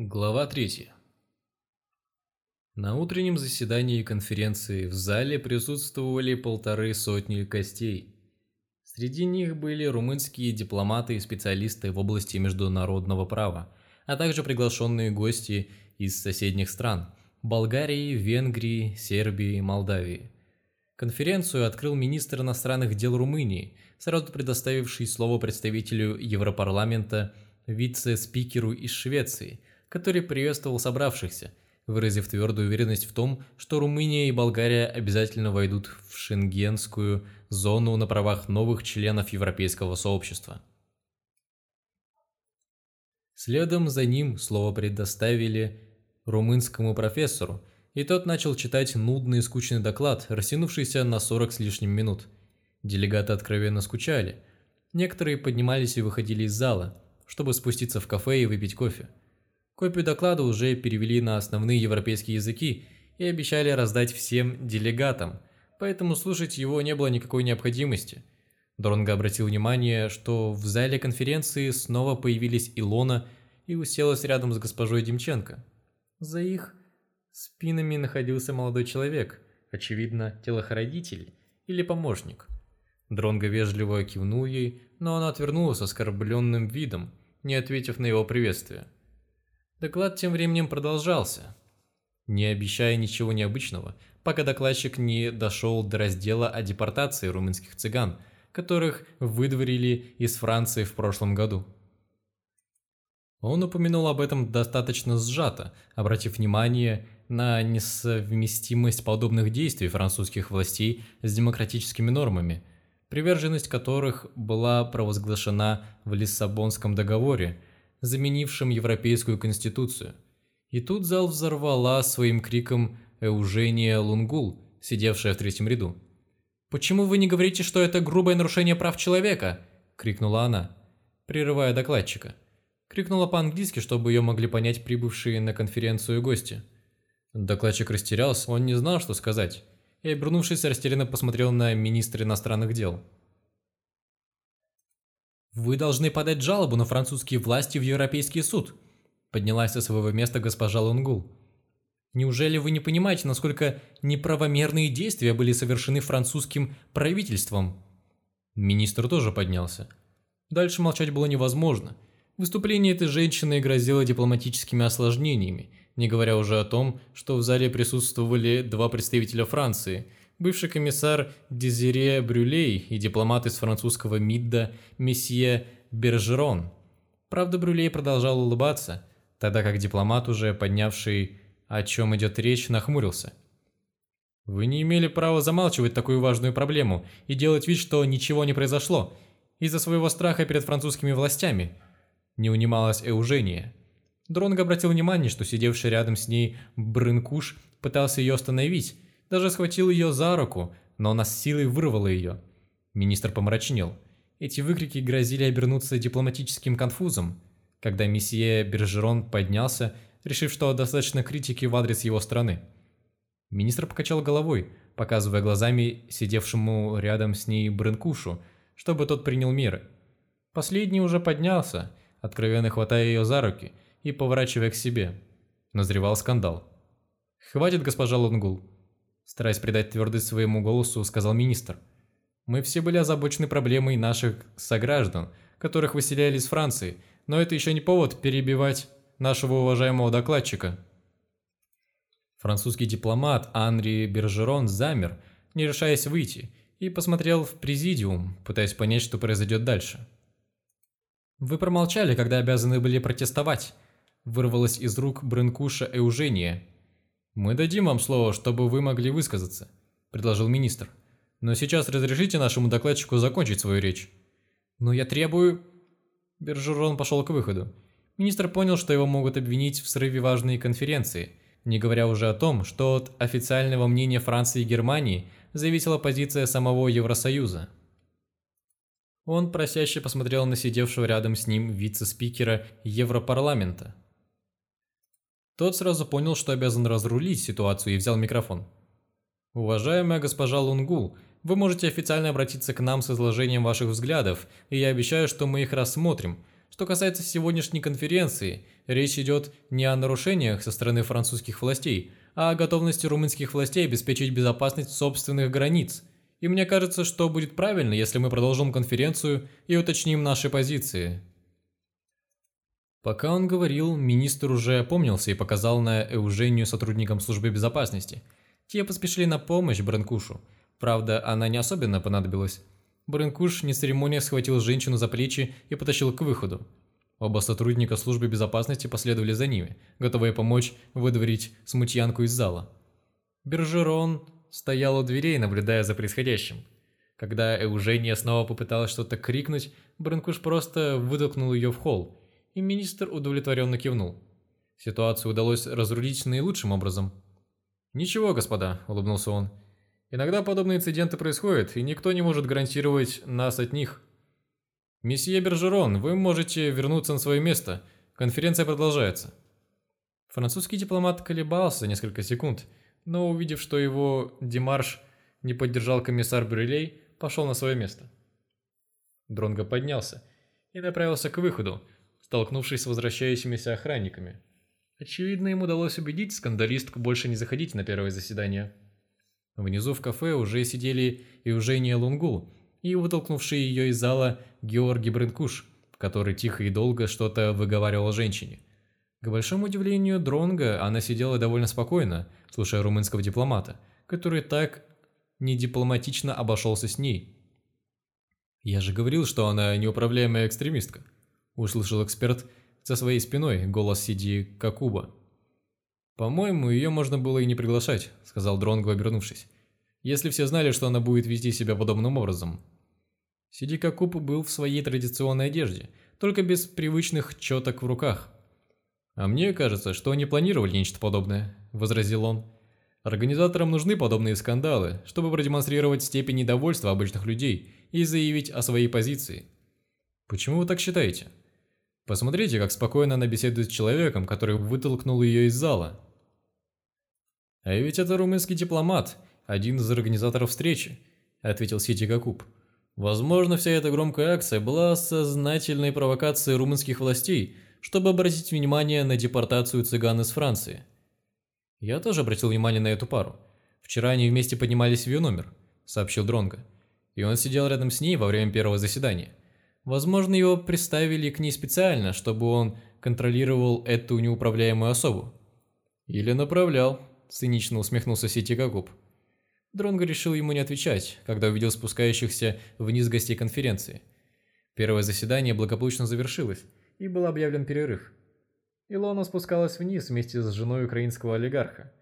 Глава 3. На утреннем заседании конференции в зале присутствовали полторы сотни гостей. Среди них были румынские дипломаты и специалисты в области международного права, а также приглашенные гости из соседних стран – Болгарии, Венгрии, Сербии и Молдавии. Конференцию открыл министр иностранных дел Румынии, сразу предоставивший слово представителю Европарламента, вице-спикеру из Швеции – который приветствовал собравшихся, выразив твердую уверенность в том, что Румыния и Болгария обязательно войдут в шенгенскую зону на правах новых членов Европейского сообщества. Следом за ним слово предоставили румынскому профессору, и тот начал читать нудный и скучный доклад, растянувшийся на 40 с лишним минут. Делегаты откровенно скучали. Некоторые поднимались и выходили из зала, чтобы спуститься в кафе и выпить кофе. Копию доклада уже перевели на основные европейские языки и обещали раздать всем делегатам, поэтому слушать его не было никакой необходимости. Дронго обратил внимание, что в зале конференции снова появились Илона и уселась рядом с госпожой Демченко. За их спинами находился молодой человек, очевидно, телохранитель или помощник. Дронго вежливо кивнул ей, но она отвернулась оскорбленным видом, не ответив на его приветствие. Доклад тем временем продолжался, не обещая ничего необычного, пока докладчик не дошел до раздела о депортации румынских цыган, которых выдворили из Франции в прошлом году. Он упомянул об этом достаточно сжато, обратив внимание на несовместимость подобных действий французских властей с демократическими нормами, приверженность которых была провозглашена в Лиссабонском договоре заменившим Европейскую Конституцию. И тут зал взорвала своим криком Эужения Лунгул, сидевшая в третьем ряду. «Почему вы не говорите, что это грубое нарушение прав человека?» – крикнула она, прерывая докладчика. Крикнула по-английски, чтобы ее могли понять прибывшие на конференцию гости. Докладчик растерялся, он не знал, что сказать, и, обернувшись, растерянно посмотрел на министра иностранных дел. «Вы должны подать жалобу на французские власти в Европейский суд», поднялась со своего места госпожа Лунгул. «Неужели вы не понимаете, насколько неправомерные действия были совершены французским правительством?» Министр тоже поднялся. Дальше молчать было невозможно. Выступление этой женщины грозило дипломатическими осложнениями, не говоря уже о том, что в зале присутствовали два представителя Франции – бывший комиссар Дезире Брюлей и дипломат из французского МИДа месье Бержерон. Правда, Брюлей продолжал улыбаться, тогда как дипломат, уже поднявший о чем идет речь, нахмурился. «Вы не имели права замалчивать такую важную проблему и делать вид, что ничего не произошло, из-за своего страха перед французскими властями», – не унималась Эужения. Дронго обратил внимание, что сидевший рядом с ней Брынкуш пытался ее остановить, даже схватил ее за руку, но она с силой вырвала ее. Министр помрачнел. Эти выкрики грозили обернуться дипломатическим конфузом. Когда месье Бержерон поднялся, решив, что достаточно критики в адрес его страны. Министр покачал головой, показывая глазами сидевшему рядом с ней Брынкушу, чтобы тот принял меры. Последний уже поднялся, откровенно хватая ее за руки и поворачивая к себе. Назревал скандал. «Хватит, госпожа Лунгул», Стараясь придать твердость своему голосу, сказал министр. «Мы все были озабочены проблемой наших сограждан, которых выселяли из Франции, но это еще не повод перебивать нашего уважаемого докладчика». Французский дипломат Анри Бержерон замер, не решаясь выйти, и посмотрел в президиум, пытаясь понять, что произойдет дальше. «Вы промолчали, когда обязаны были протестовать», вырвалось из рук Брынкуша Эужения, «Мы дадим вам слово, чтобы вы могли высказаться», – предложил министр. «Но сейчас разрешите нашему докладчику закончить свою речь». «Но я требую...» Бержерон пошел к выходу. Министр понял, что его могут обвинить в срыве важной конференции, не говоря уже о том, что от официального мнения Франции и Германии зависела позиция самого Евросоюза. Он просяще посмотрел на сидевшего рядом с ним вице-спикера Европарламента – тот сразу понял, что обязан разрулить ситуацию и взял микрофон. «Уважаемая госпожа Лунгул, вы можете официально обратиться к нам с изложением ваших взглядов, и я обещаю, что мы их рассмотрим. Что касается сегодняшней конференции, речь идет не о нарушениях со стороны французских властей, а о готовности румынских властей обеспечить безопасность собственных границ. И мне кажется, что будет правильно, если мы продолжим конференцию и уточним наши позиции. Пока он говорил, министр уже опомнился и показал на Эужению сотрудникам службы безопасности. Те поспешили на помощь Бранкушу. Правда, она не особенно понадобилась. Бренкуш, не церемония, схватил женщину за плечи и потащил к выходу. Оба сотрудника службы безопасности последовали за ними, готовые помочь выдворить смутьянку из зала. Бержерон стоял у дверей, наблюдая за происходящим. Когда Эужения снова попыталась что-то крикнуть, Бренкуш просто вытолкнул ее в холл, и министр удовлетворенно кивнул. Ситуацию удалось разрулить наилучшим образом. «Ничего, господа», – улыбнулся он, – Иногда подобные инциденты происходят, и никто не может гарантировать нас от них. Месье Бержерон, вы можете вернуться на свое место. Конференция продолжается. Французский дипломат колебался несколько секунд, но увидев, что его демарш не поддержал комиссар Брюлей, пошел на свое место. Дронго поднялся и направился к выходу, столкнувшись с возвращающимися охранниками. Очевидно, им удалось убедить скандалистку больше не заходить на первое заседание. Внизу в кафе уже сидели Евжения Лунгул и вытолкнувший ее из зала Георгий Брынкуш, который тихо и долго что-то выговаривал женщине. К большому удивлению Дронга, она сидела довольно спокойно, слушая румынского дипломата, который так недипломатично обошелся с ней. «Я же говорил, что она неуправляемая экстремистка», – услышал эксперт за своей спиной голос Сиди Какуба. «По-моему, ее можно было и не приглашать», — сказал Дронго, обернувшись. «Если все знали, что она будет вести себя подобным образом». Сидика Куб был в своей традиционной одежде, только без привычных четок в руках. «А мне кажется, что они планировали нечто подобное», — возразил он. «Организаторам нужны подобные скандалы, чтобы продемонстрировать степень недовольства обычных людей и заявить о своей позиции». «Почему вы так считаете?» Посмотрите, как спокойно она беседует с человеком, который вытолкнул ее из зала. «А ведь это румынский дипломат, один из организаторов встречи», – ответил Сити Гакуб. «Возможно, вся эта громкая акция была сознательной провокацией румынских властей, чтобы обратить внимание на депортацию цыган из Франции». «Я тоже обратил внимание на эту пару. Вчера они вместе поднимались в ее номер», – сообщил Дронго. «И он сидел рядом с ней во время первого заседания. Возможно, его приставили к ней специально, чтобы он контролировал эту неуправляемую особу». «Или направлял», цинично усмехнулся Ситикагуб. Дронго решил ему не отвечать, когда увидел спускающихся вниз гостей конференции. Первое заседание благополучно завершилось, и был объявлен перерыв. Илона спускалась вниз вместе с женой украинского олигарха.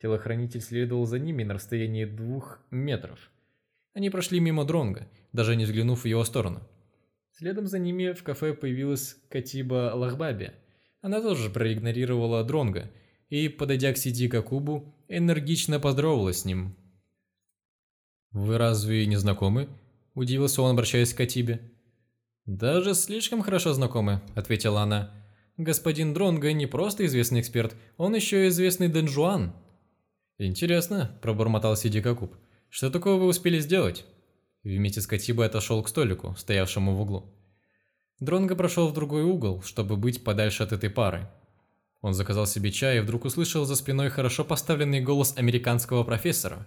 Телохранитель следовал за ними на расстоянии двух метров. Они прошли мимо Дронга, даже не взглянув в его сторону. Следом за ними в кафе появилась Катиба Лахбаби. Она тоже проигнорировала Дронга и, подойдя к Сидика Кубу, энергично поздоровалась с ним. «Вы разве не знакомы?» – удивился он, обращаясь к Катибе. «Даже слишком хорошо знакомы», – ответила она. «Господин Дронго не просто известный эксперт, он еще и известный Дэн Жуан». «Интересно», – пробормотал Сидика Куб. «Что такого вы успели сделать?» Вместе с Катибой отошел к столику, стоявшему в углу. Дронго прошел в другой угол, чтобы быть подальше от этой пары. Он заказал себе чай и вдруг услышал за спиной хорошо поставленный голос американского профессора.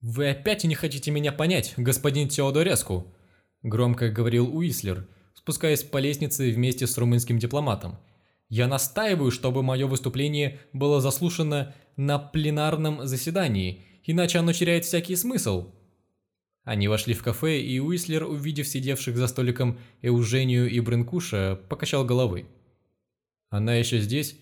«Вы опять не хотите меня понять, господин Теодореску!» Громко говорил Уислер, спускаясь по лестнице вместе с румынским дипломатом. «Я настаиваю, чтобы мое выступление было заслушано на пленарном заседании, иначе оно теряет всякий смысл». Они вошли в кафе, и Уислер, увидев сидевших за столиком Эужению и Брынкуша, покачал головой. Она еще здесь?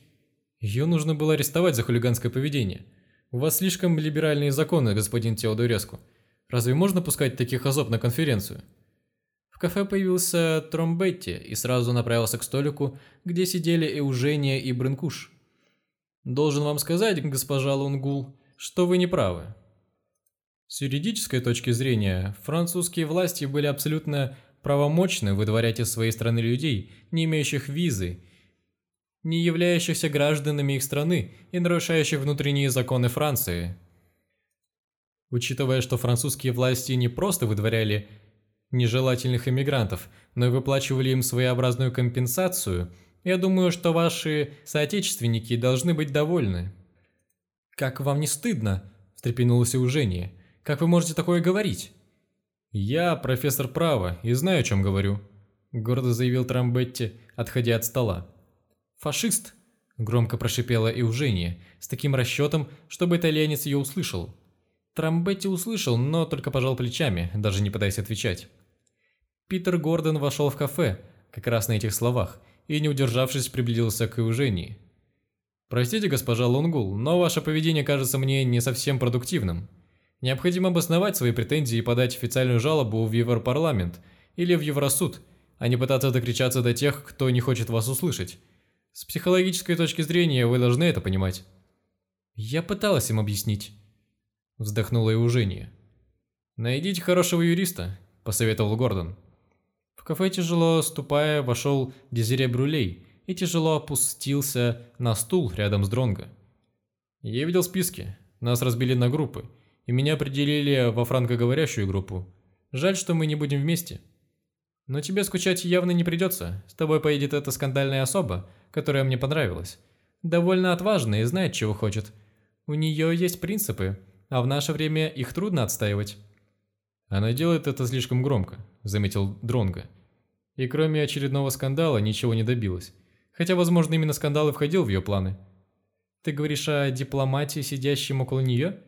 Ее нужно было арестовать за хулиганское поведение. У вас слишком либеральные законы, господин Теодореску. Разве можно пускать таких особ на конференцию? В кафе появился Тромбетти и сразу направился к столику, где сидели Эужения и Брынкуш. «Должен вам сказать, госпожа Лунгул, что вы не правы. С юридической точки зрения, французские власти были абсолютно правомочны выдворять из своей страны людей, не имеющих визы не являющихся гражданами их страны и нарушающих внутренние законы Франции. Учитывая, что французские власти не просто выдворяли нежелательных иммигрантов, но и выплачивали им своеобразную компенсацию, я думаю, что ваши соотечественники должны быть довольны». «Как вам не стыдно?» – встрепенулась Eugения. «Как вы можете такое говорить?» «Я профессор права и знаю, о чем говорю», – гордо заявил Трамбетти, отходя от стола. «Фашист!» – громко прошипела Eugения, с таким расчетом, чтобы итальянец ее услышал. Трамбетти услышал, но только пожал плечами, даже не пытаясь отвечать. Питер Гордон вошел в кафе, как раз на этих словах, и, не удержавшись, приблизился к Eugении. «Простите, госпожа Лунгул, но ваше поведение кажется мне не совсем продуктивным. Необходимо обосновать свои претензии и подать официальную жалобу в Европарламент или в Евросуд, а не пытаться докричаться до тех, кто не хочет вас услышать. С психологической точки зрения вы должны это понимать». «Я пыталась им объяснить», – вздохнула Eugения. «Найдите хорошего юриста», – посоветовал Гордон. В кафе, тяжело ступая, вошел Дезире Брулей – и тяжело опустился на стул рядом с Дронго. Я видел списки. Нас разбили на группы, и меня определили во франкоговорящую группу. Жаль, что мы не будем вместе. Но тебе скучать явно не придется. С тобой поедет эта скандальная особа, которая мне понравилась. Довольно отважная и знает, чего хочет. У нее есть принципы, а в наше время их трудно отстаивать. Она делает это слишком громко, заметил Дронго. И кроме очередного скандала ничего не добилась. Хотя, возможно, именно скандал и входил в ее планы. «Ты говоришь о дипломатии, сидящем около нее?»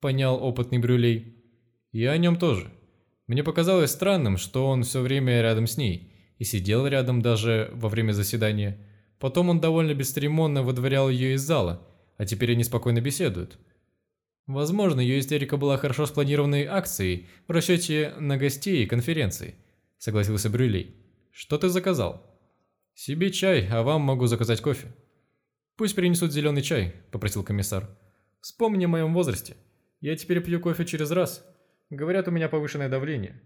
Понял опытный Брюлей. «И о нем тоже. Мне показалось странным, что он все время рядом с ней, и сидел рядом даже во время заседания. Потом он довольно бесцеремонно выдворял ее из зала, а теперь они спокойно беседуют. Возможно, ее истерика была хорошо спланированной акцией в расчете на гостей и конференции», — согласился Брюлей. «Что ты заказал?» «Себе чай, а вам могу заказать кофе». «Пусть принесут зеленый чай», – попросил комиссар. «Вспомни о моем возрасте. Я теперь пью кофе через раз. Говорят, у меня повышенное давление.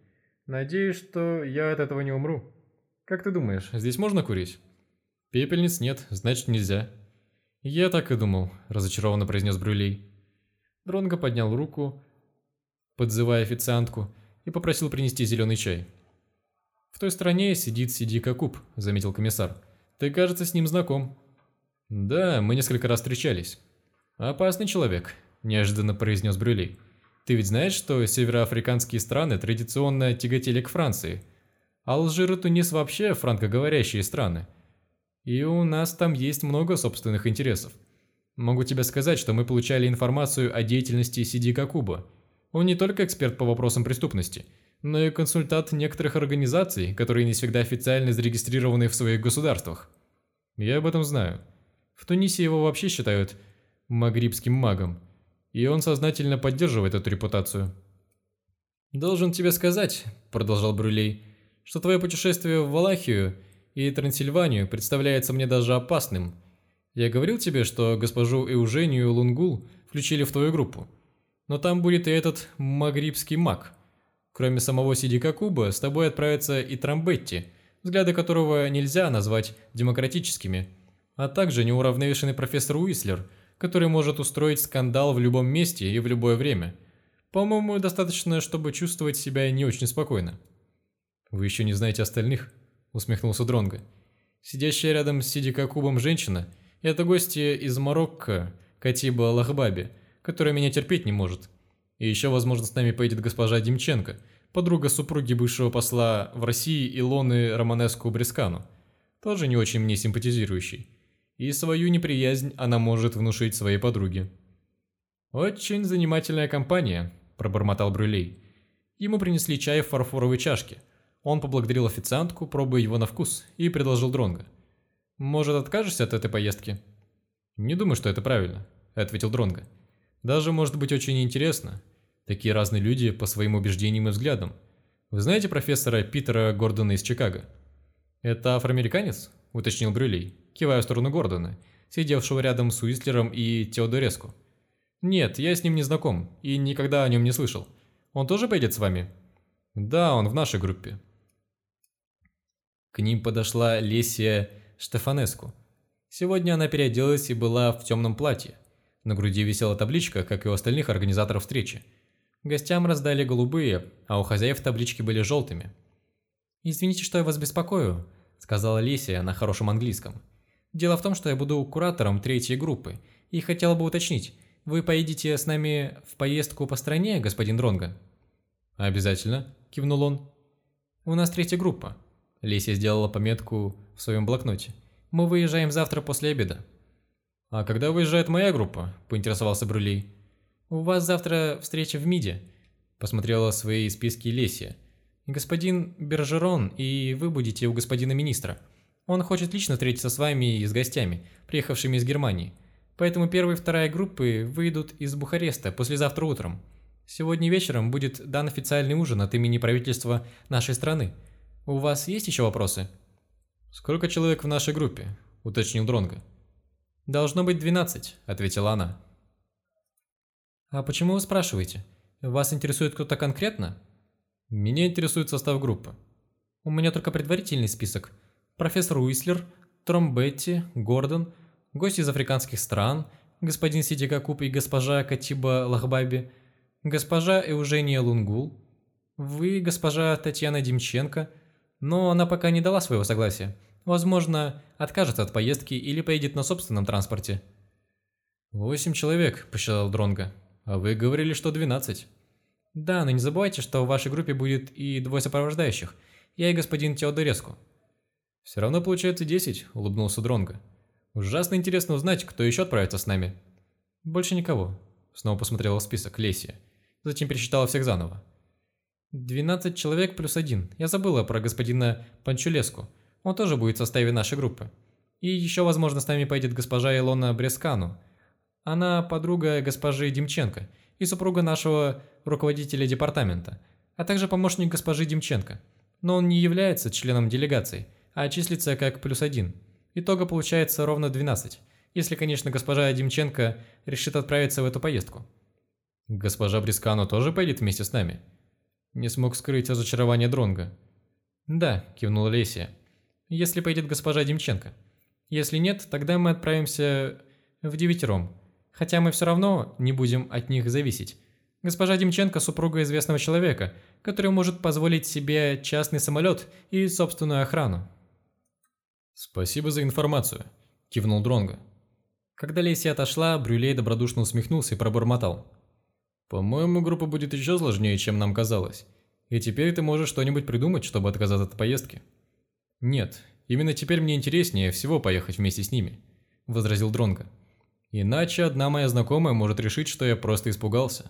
Надеюсь, что я от этого не умру. Как ты думаешь, здесь можно курить?» «Пепельниц нет, значит нельзя». «Я так и думал», – разочарованно произнес Брюлей. Дронго поднял руку, подзывая официантку, и попросил принести зеленый чай. «В той стороне сидит Сиди Кокуб», — заметил комиссар. «Ты, кажется, с ним знаком». «Да, мы несколько раз встречались». «Опасный человек», – неожиданно произнес Брюлей. «Ты ведь знаешь, что североафриканские страны традиционно тяготели к Франции? Алжир и Тунис вообще франкоговорящие страны. И у нас там есть много собственных интересов. Могу тебе сказать, что мы получали информацию о деятельности Сиди Кокуба. Он не только эксперт по вопросам преступности – но и консультант некоторых организаций, которые не всегда официально зарегистрированы в своих государствах. Я об этом знаю. В Тунисе его вообще считают магрибским магом, и он сознательно поддерживает эту репутацию. «Должен тебе сказать», – продолжал Брюлей, – «что твое путешествие в Валахию и Трансильванию представляется мне даже опасным. Я говорил тебе, что госпожу Эужению Лунгул включили в твою группу, но там будет и этот магрибский маг – Кроме самого Сидика Куба, с тобой отправится и Трамбетти, взгляды которого нельзя назвать демократическими, а также неуравновешенный профессор Уислер, который может устроить скандал в любом месте и в любое время. По-моему, достаточно, чтобы чувствовать себя не очень спокойно. «Вы еще не знаете остальных?» – усмехнулся Дронго. Сидящая рядом с Сидика Кубом женщина – это гостья из Марокко, Катиба Лахбаби, которая меня терпеть не может. И еще, возможно, с нами поедет госпожа Демченко, подруга супруги бывшего посла в России Илоны Романеску Брескану, тоже не очень мне симпатизирующий. И свою неприязнь она может внушить своей подруге. «Очень занимательная компания», – пробормотал Брюлей. Ему принесли чай в фарфоровой чашке. Он поблагодарил официантку, пробуя его на вкус, и предложил Дронго. «Может, откажешься от этой поездки?» «Не думаю, что это правильно», – ответил Дронго. Даже может быть очень интересно. Такие разные люди по своим убеждениям и взглядам. Вы знаете профессора Питера Гордона из Чикаго? Это афроамериканец? Уточнил Брюлей, кивая в сторону Гордона, сидевшего рядом с Уистлером и Теодореску. Нет, я с ним не знаком и никогда о нем не слышал. Он тоже поедет с вами? Да, он в нашей группе. К ним подошла Лесия Штефанеску. Сегодня она переоделась и была в темном платье. На груди висела табличка, как и у остальных организаторов встречи. Гостям раздали голубые, а у хозяев таблички были желтыми. «Извините, что я вас беспокою», – сказала Лисия на хорошем английском. «Дело в том, что я буду куратором третьей группы, и хотела бы уточнить, вы поедете с нами в поездку по стране, господин Дронго?» «Обязательно», – кивнул он. «У нас третья группа». Лисия сделала пометку в своем блокноте. «Мы выезжаем завтра после обеда». «А когда выезжает моя группа?» – поинтересовался Брюлей. «У вас завтра встреча в МИДе», – посмотрела свои списки Лесия. «Господин Бержерон, и вы будете у господина министра. Он хочет лично встретиться с вами и с гостями, приехавшими из Германии. Поэтому первая и вторая группы выйдут из Бухареста послезавтра утром. Сегодня вечером будет дан официальный ужин от имени правительства нашей страны. У вас есть еще вопросы?» «Сколько человек в нашей группе?» – уточнил Дронго. «Должно быть 12», – ответила она. «А почему вы спрашиваете? Вас интересует кто-то конкретно?» «Меня интересует состав группы». «У меня только предварительный список. Профессор Уислер, Тромбетти, Гордон, гости из африканских стран, господин Сидика Куп и госпожа Катиба Лахбаби, госпожа Эужения Лунгул, вы, госпожа Татьяна Демченко, но она пока не дала своего согласия. Возможно, откажется от поездки или поедет на собственном транспорте. «Восемь человек», – посчитал Дронга. «А вы говорили, что двенадцать». «Да, но не забывайте, что в вашей группе будет и двое сопровождающих. Я и господин Теодореску». «Все равно получается десять», – улыбнулся Дронга. «Ужасно интересно узнать, кто еще отправится с нами». «Больше никого», – снова посмотрела в список Лесия. Затем пересчитала всех заново. «Двенадцать человек плюс один. Я забыла про господина Панчулеску. Он тоже будет в составе нашей группы. И еще, возможно, с нами поедет госпожа Илона Брескану. Она подруга госпожи Демченко и супруга нашего руководителя департамента, а также помощник госпожи Демченко. Но он не является членом делегации, а числится как плюс один. Итога получается ровно 12, если, конечно, госпожа Демченко решит отправиться в эту поездку. Госпожа Брискану тоже поедет вместе с нами? Не смог скрыть разочарование Дронга. Да, кивнула Лесия если поедет госпожа Демченко. Если нет, тогда мы отправимся в девятером. Хотя мы все равно не будем от них зависеть. Госпожа Демченко – супруга известного человека, который может позволить себе частный самолет и собственную охрану. «Спасибо за информацию», – кивнул Дронго. Когда Леся отошла, Брюлей добродушно усмехнулся и пробормотал. «По-моему, группа будет еще сложнее, чем нам казалось. И теперь ты можешь что-нибудь придумать, чтобы отказаться от поездки». «Нет, именно теперь мне интереснее всего поехать вместе с ними», – возразил Дронго. «Иначе одна моя знакомая может решить, что я просто испугался».